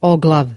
Or glove.